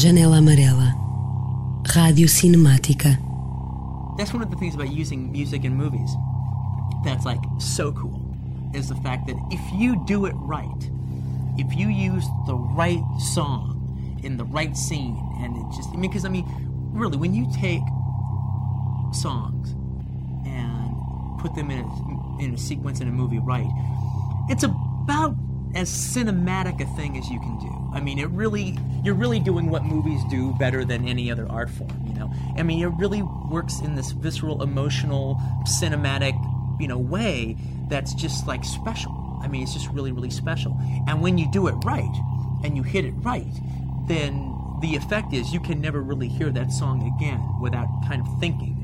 Janela Amarela. Rádio Cinemática. That's one of the things about using music in movies that's like so cool is the fact that if you do it right, if you use the right song in the right scene, and it just, I mean, because I mean, really, when you take songs and put them in a, in a sequence in a movie right, it's about as cinematic a thing as you can do. I mean, it really, you're really doing what movies do better than any other art form, you know? I mean, it really works in this visceral, emotional, cinematic, you know, way that's just like special. I mean, it's just really, really special. And when you do it right and you hit it right, then the effect is you can never really hear that song again without kind of thinking.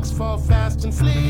dogs fall fast and flee.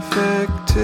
Rights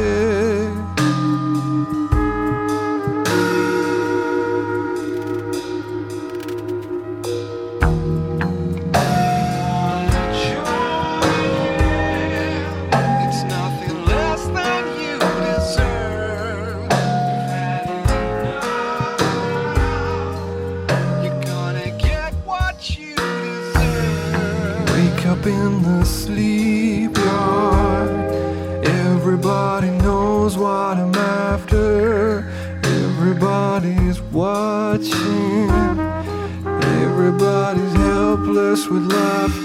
helpless with laughter.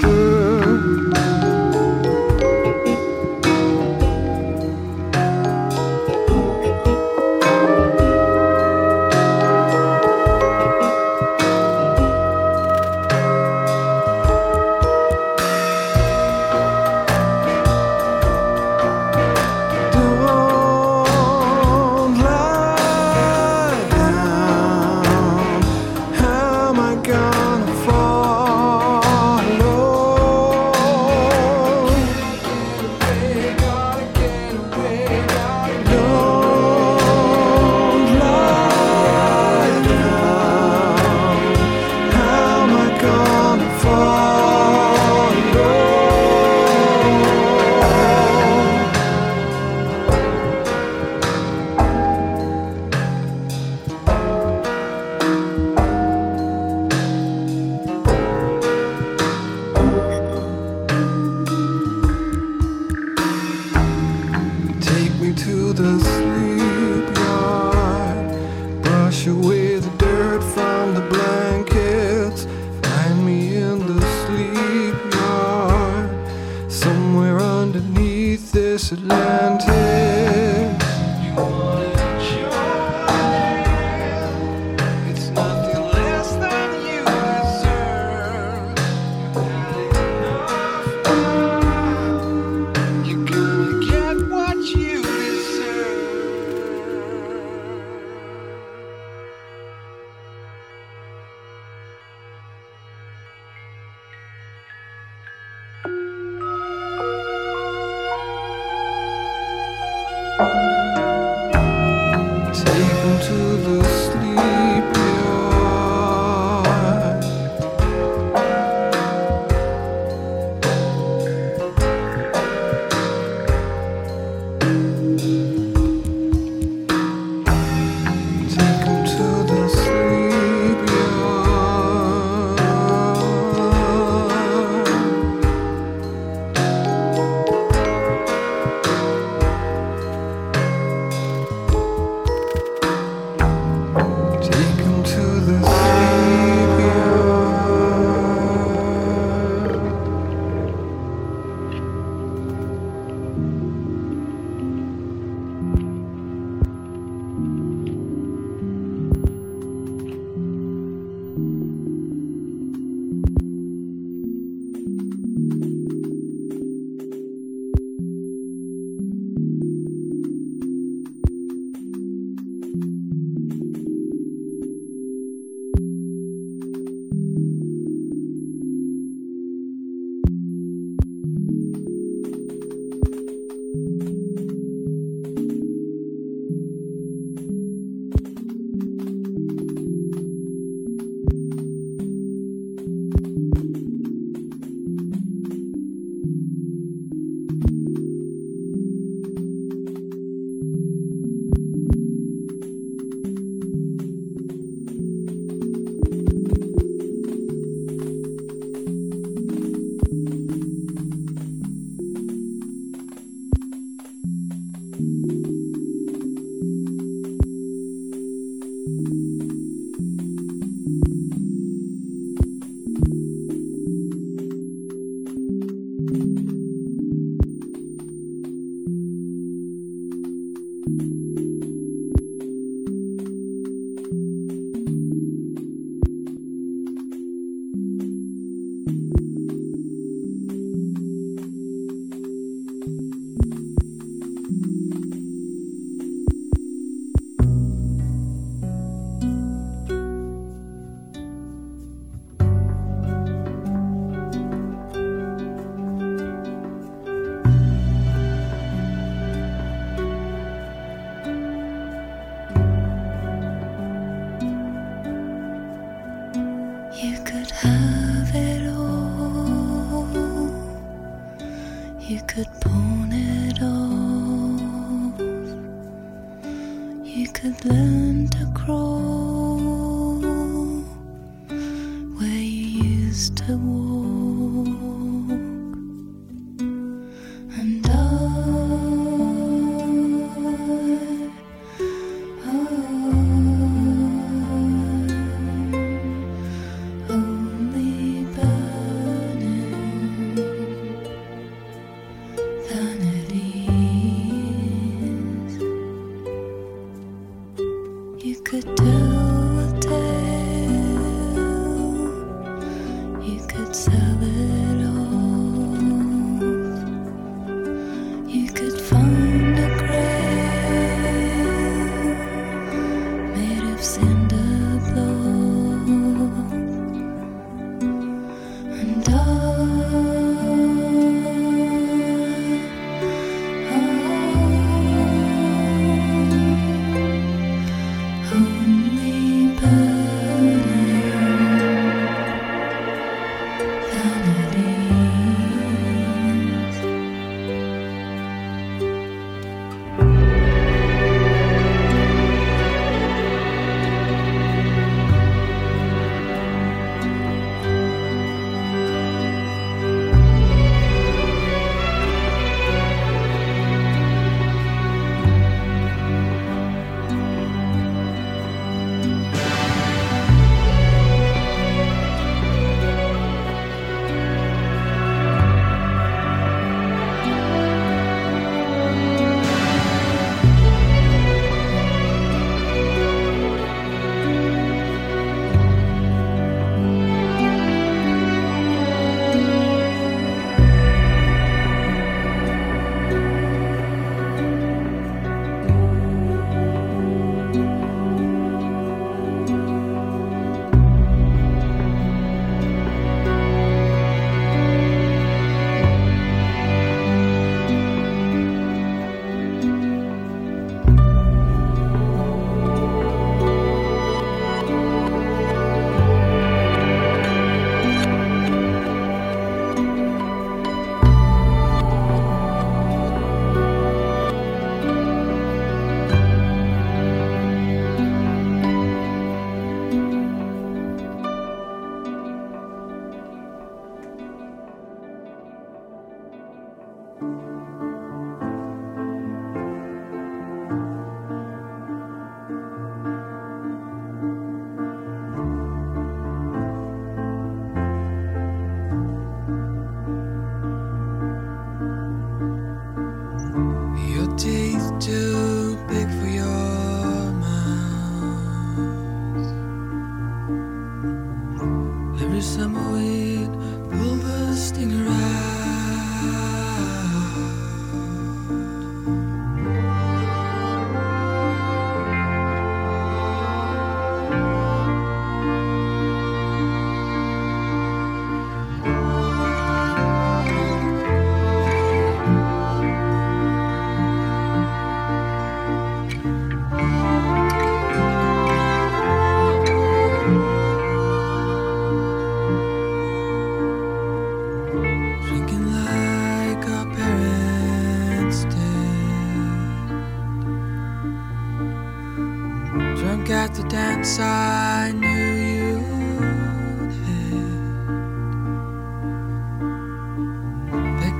Underneath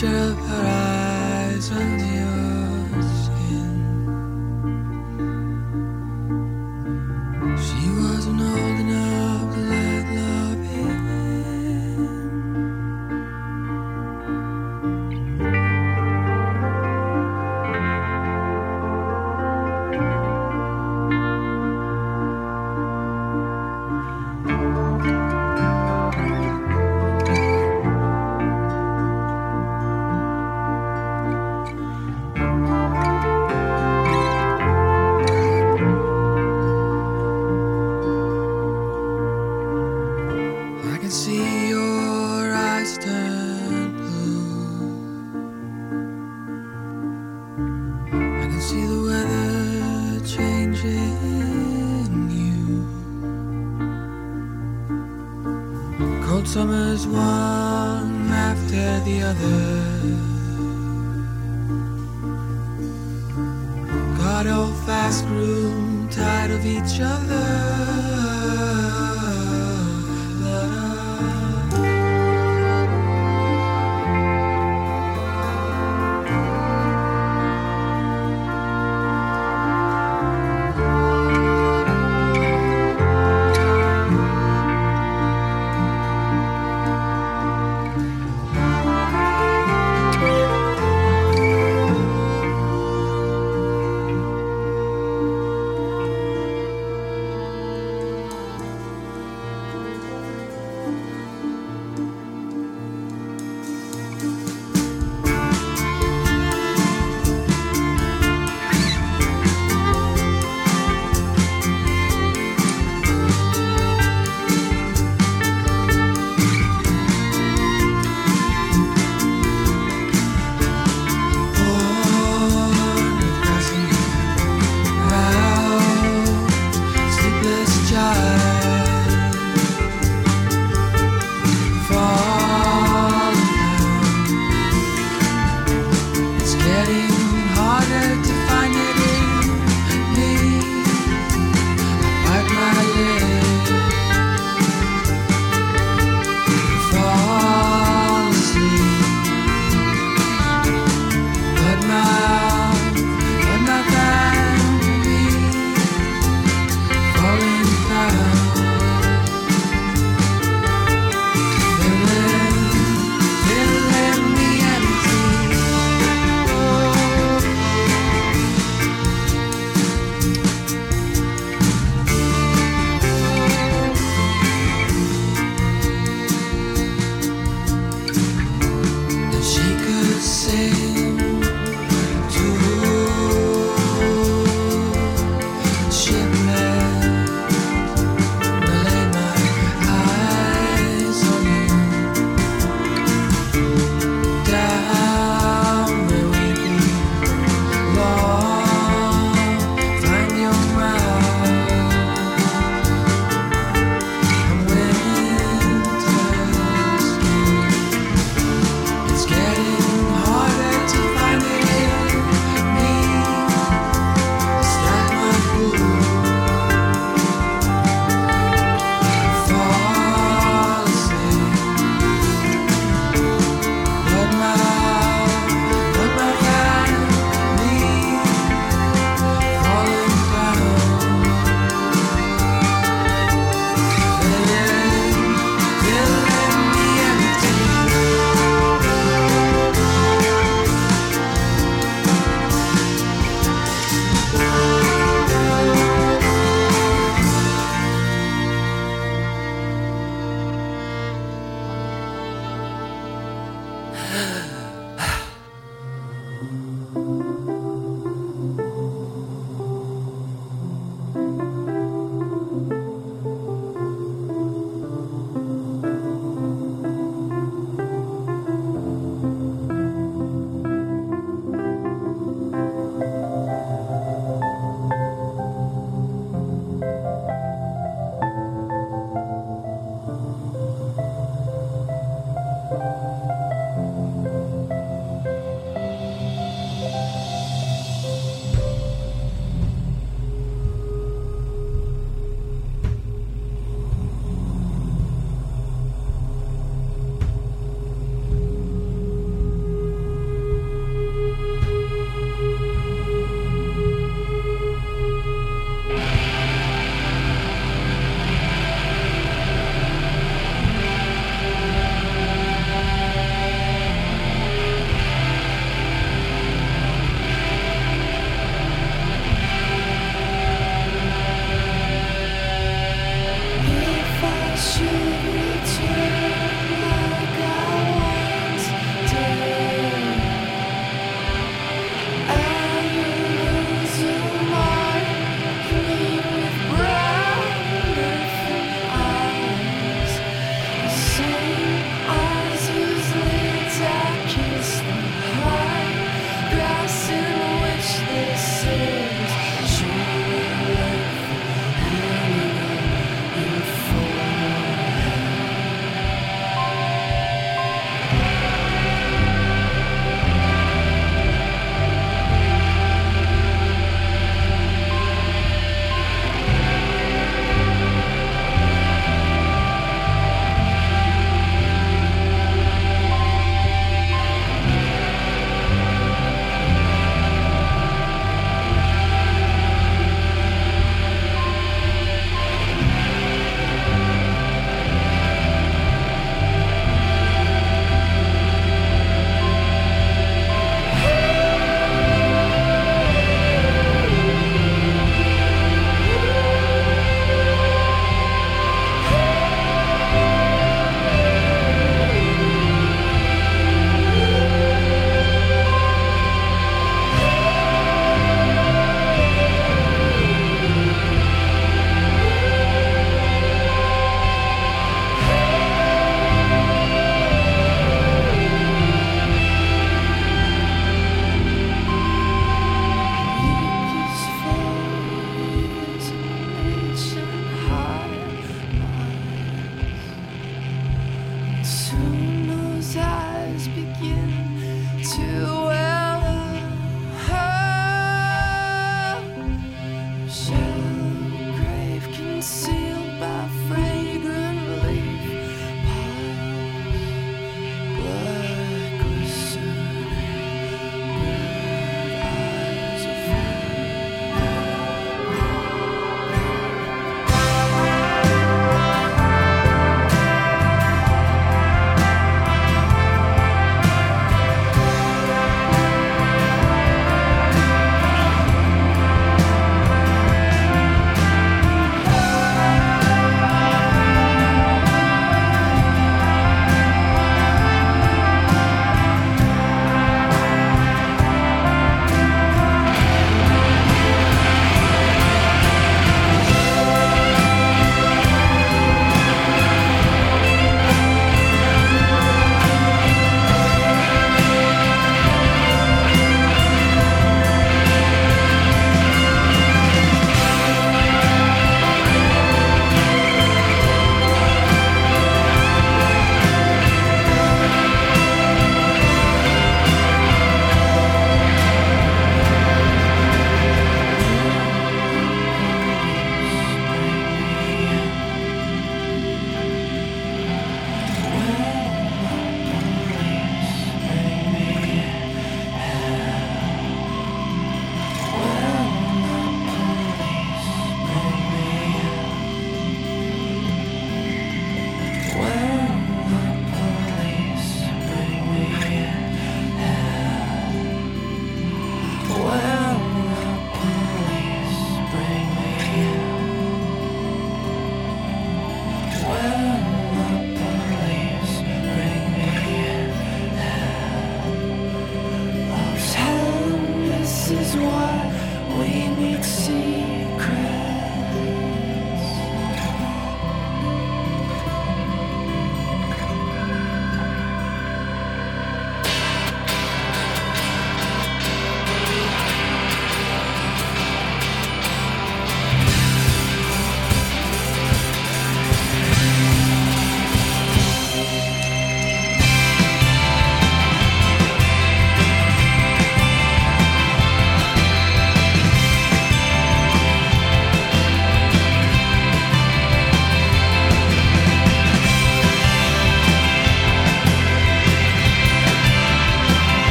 Picture of her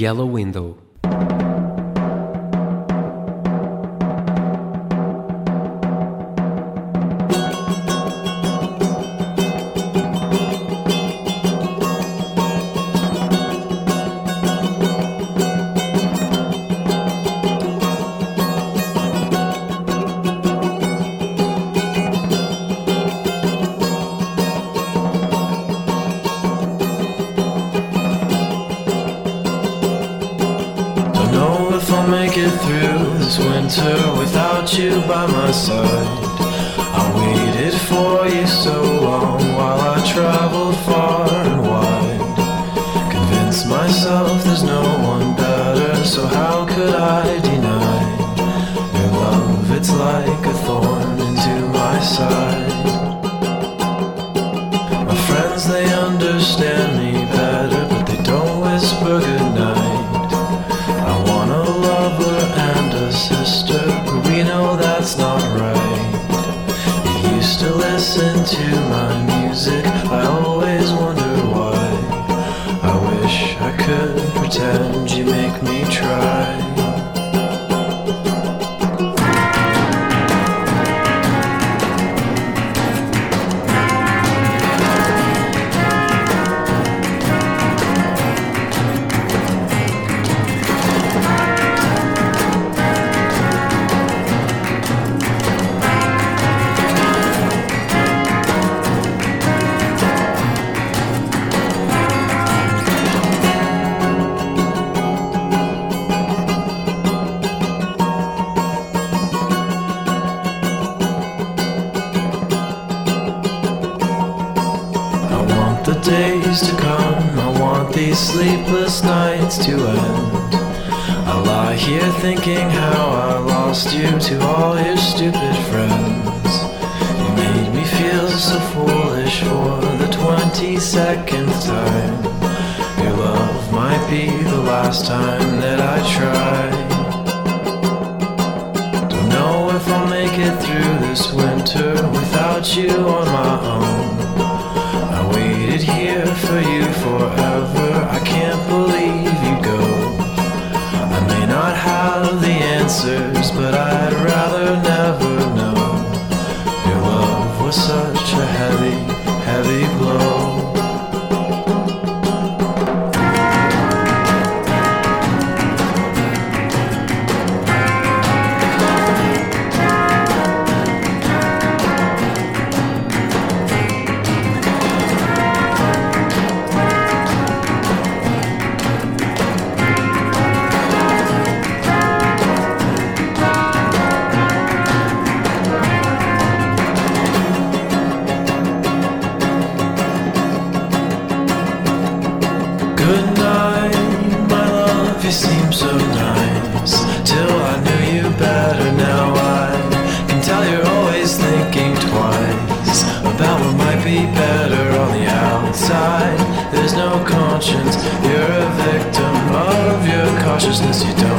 Yellow Window. last time that I tried. Don't know if I'll make it through this winter without you on my own. I waited here for you forever. I can't believe you go. I may not have the answers, but I. emotions. You're a victim of your cautiousness. You don't